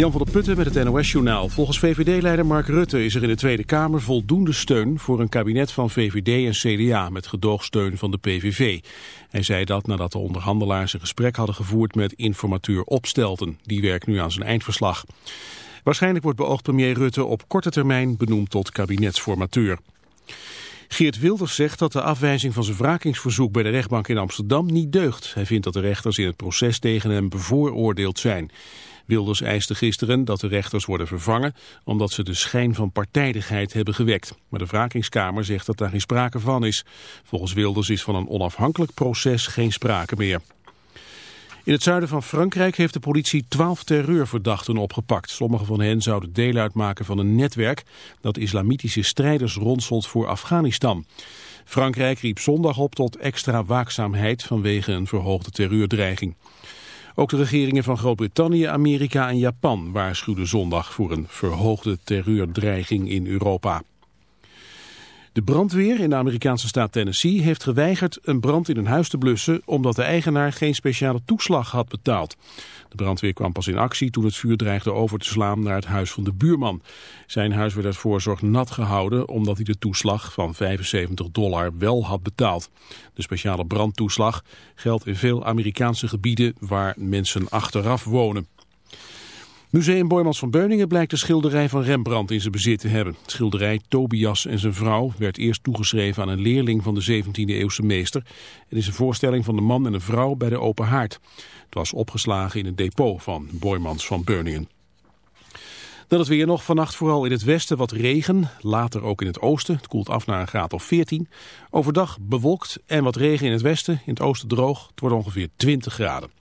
Jan van der Putten met het NOS-journaal. Volgens VVD-leider Mark Rutte is er in de Tweede Kamer voldoende steun voor een kabinet van VVD en CDA met gedoogsteun van de PVV. Hij zei dat nadat de onderhandelaars een gesprek hadden gevoerd met informateur Opstelten. Die werkt nu aan zijn eindverslag. Waarschijnlijk wordt beoogd premier Rutte op korte termijn benoemd tot kabinetsformateur. Geert Wilders zegt dat de afwijzing van zijn wrakingsverzoek bij de rechtbank in Amsterdam niet deugt. Hij vindt dat de rechters in het proces tegen hem bevooroordeeld zijn. Wilders eiste gisteren dat de rechters worden vervangen omdat ze de schijn van partijdigheid hebben gewekt. Maar de wrakingskamer zegt dat daar geen sprake van is. Volgens Wilders is van een onafhankelijk proces geen sprake meer. In het zuiden van Frankrijk heeft de politie twaalf terreurverdachten opgepakt. Sommige van hen zouden deel uitmaken van een netwerk dat islamitische strijders ronselt voor Afghanistan. Frankrijk riep zondag op tot extra waakzaamheid vanwege een verhoogde terreurdreiging. Ook de regeringen van Groot-Brittannië, Amerika en Japan waarschuwden zondag voor een verhoogde terreurdreiging in Europa. De brandweer in de Amerikaanse staat Tennessee heeft geweigerd een brand in een huis te blussen omdat de eigenaar geen speciale toeslag had betaald. De brandweer kwam pas in actie toen het vuur dreigde over te slaan naar het huis van de buurman. Zijn huis werd uit voorzorg nat gehouden omdat hij de toeslag van 75 dollar wel had betaald. De speciale brandtoeslag geldt in veel Amerikaanse gebieden waar mensen achteraf wonen. Museum Boymans van Beuningen blijkt de schilderij van Rembrandt in zijn bezit te hebben. Het schilderij Tobias en zijn vrouw werd eerst toegeschreven aan een leerling van de 17e eeuwse meester. Het is een voorstelling van de man en de vrouw bij de open haard. Het was opgeslagen in een depot van Boymans van Beuningen. Dan het weer nog vannacht vooral in het westen wat regen, later ook in het oosten. Het koelt af naar een graad of 14. Overdag bewolkt en wat regen in het westen, in het oosten droog. Het wordt ongeveer 20 graden.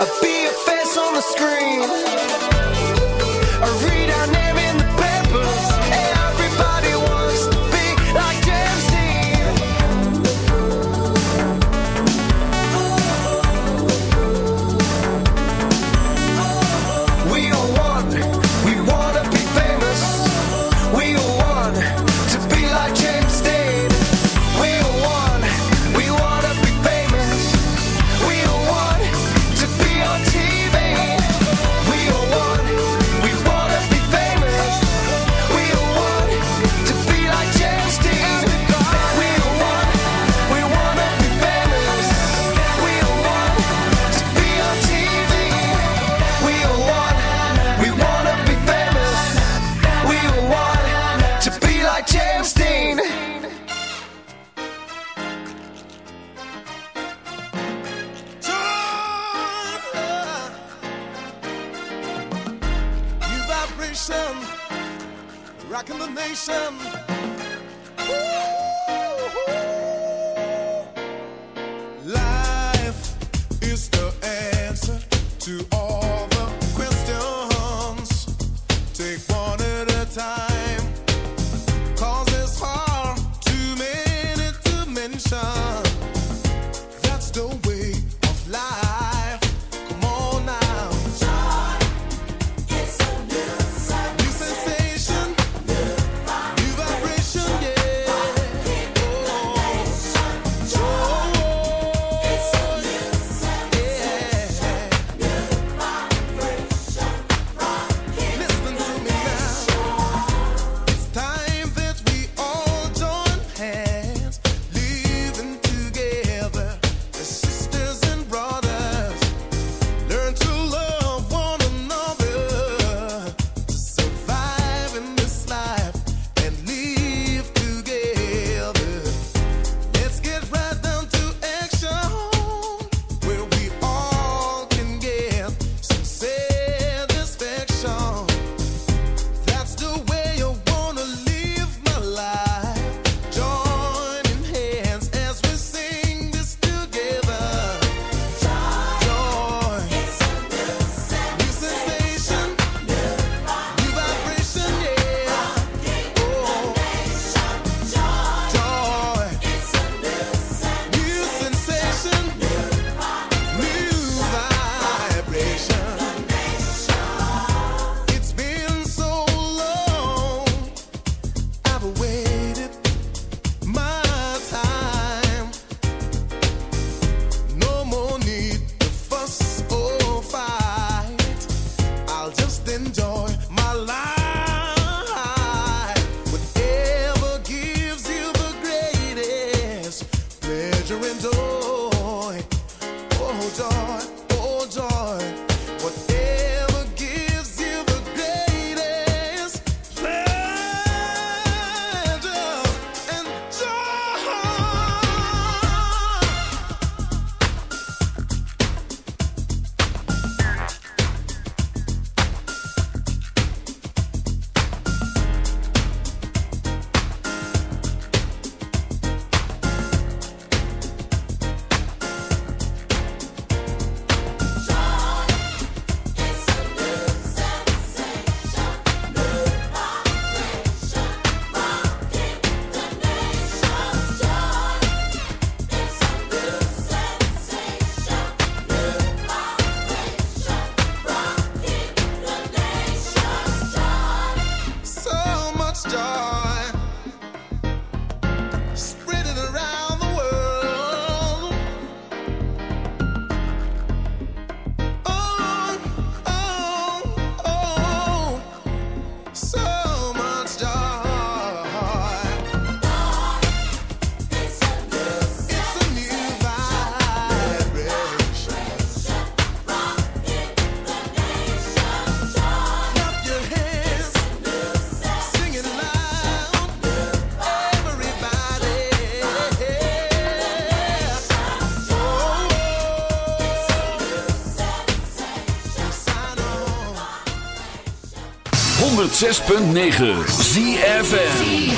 I be a face on the screen. I read our names. 106.9 ZFN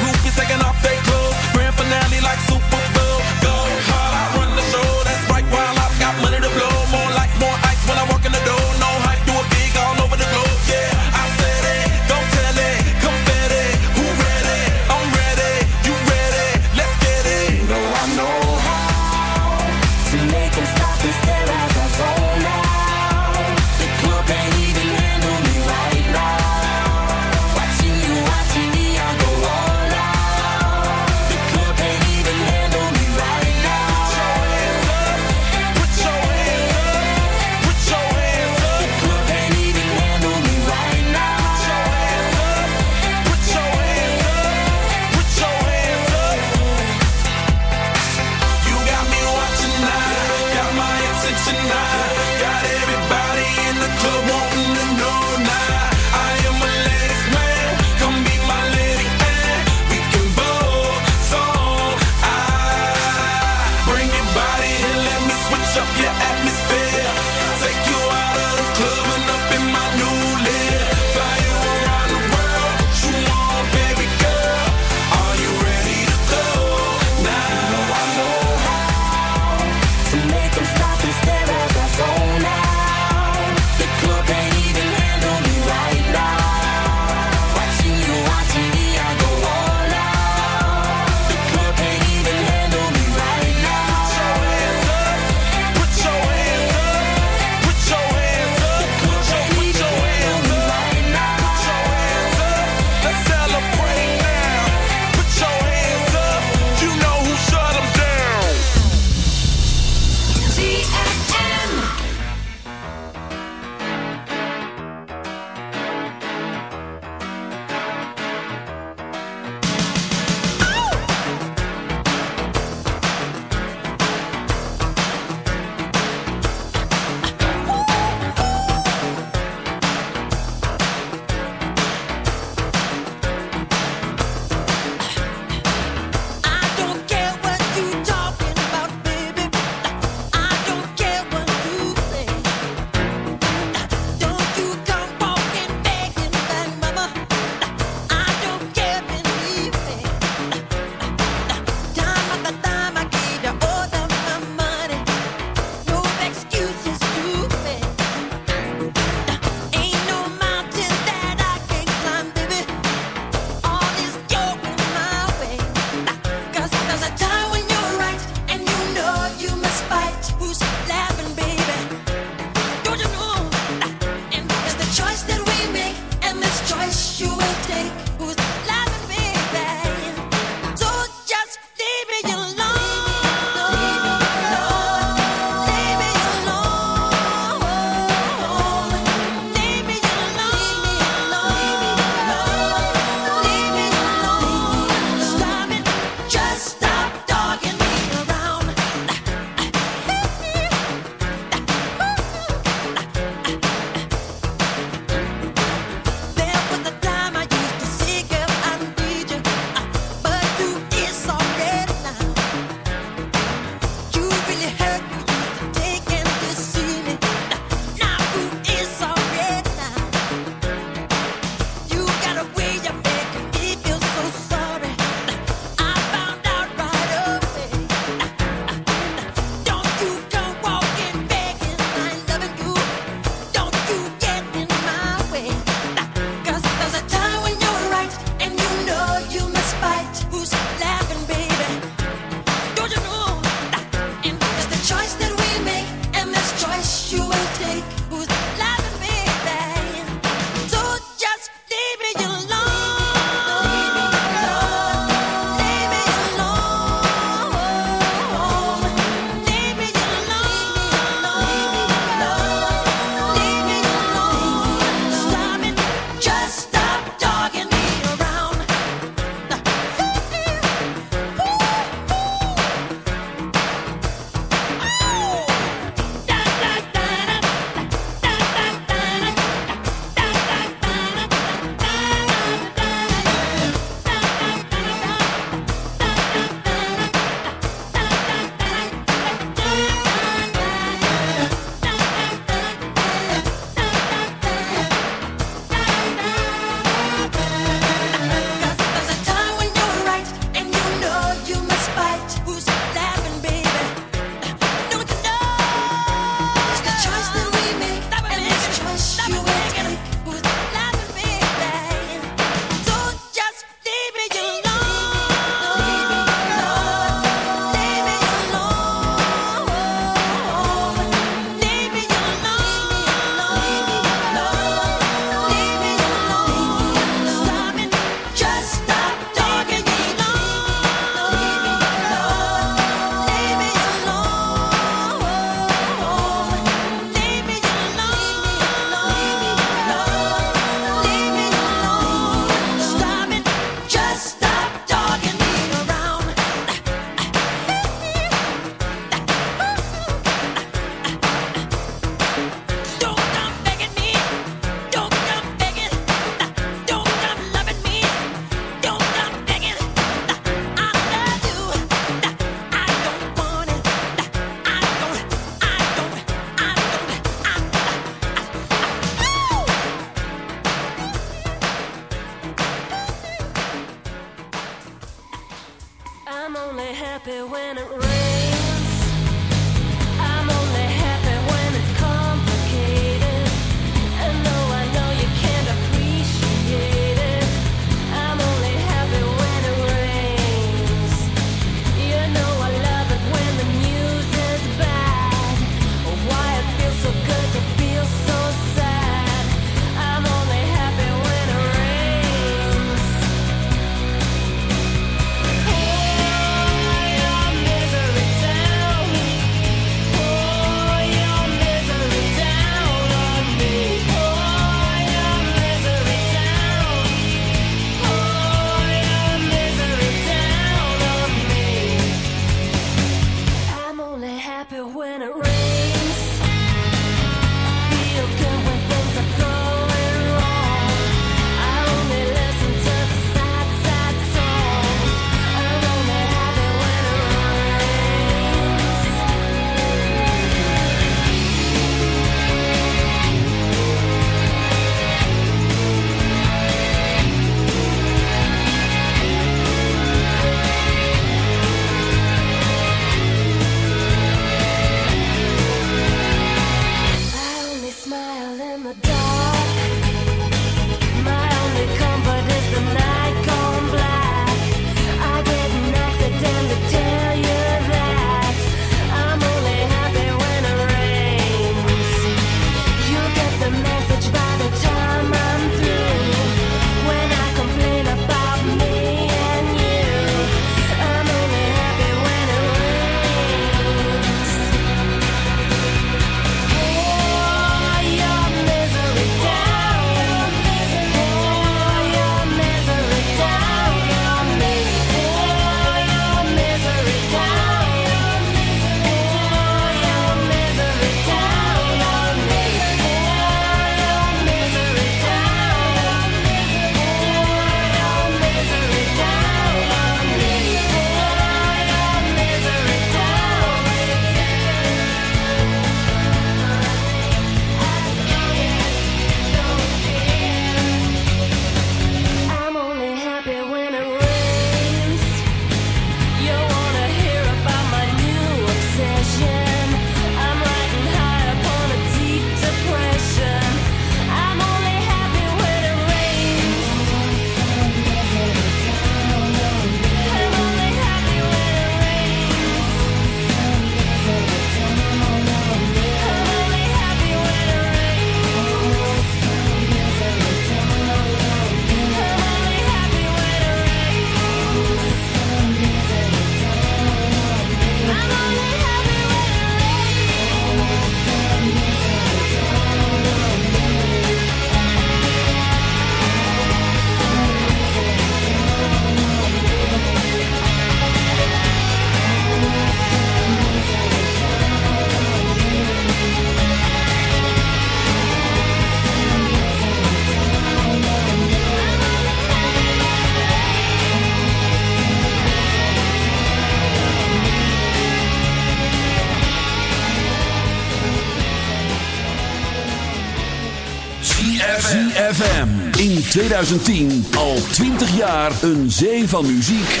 2010 al 20 jaar een zee van muziek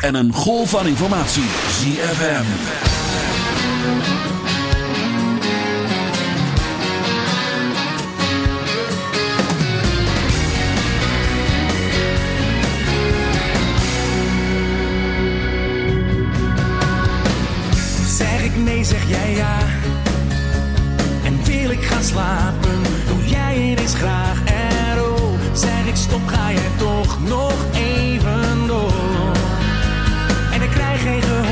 en een golf van informatie. ZFM. Zeg ik nee, zeg jij ja. En wil ik gaan slapen, doe jij eens graag ik stop, ga je toch nog even door. En ik krijg geen gehoor.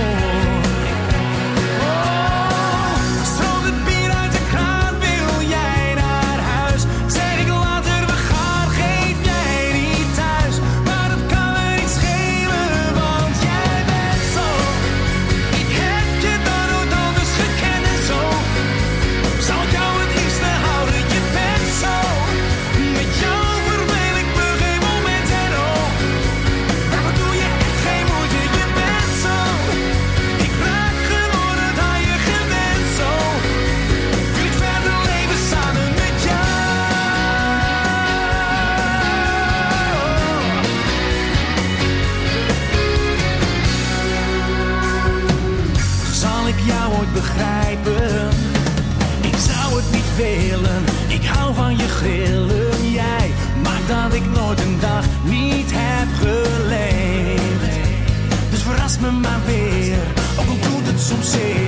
see.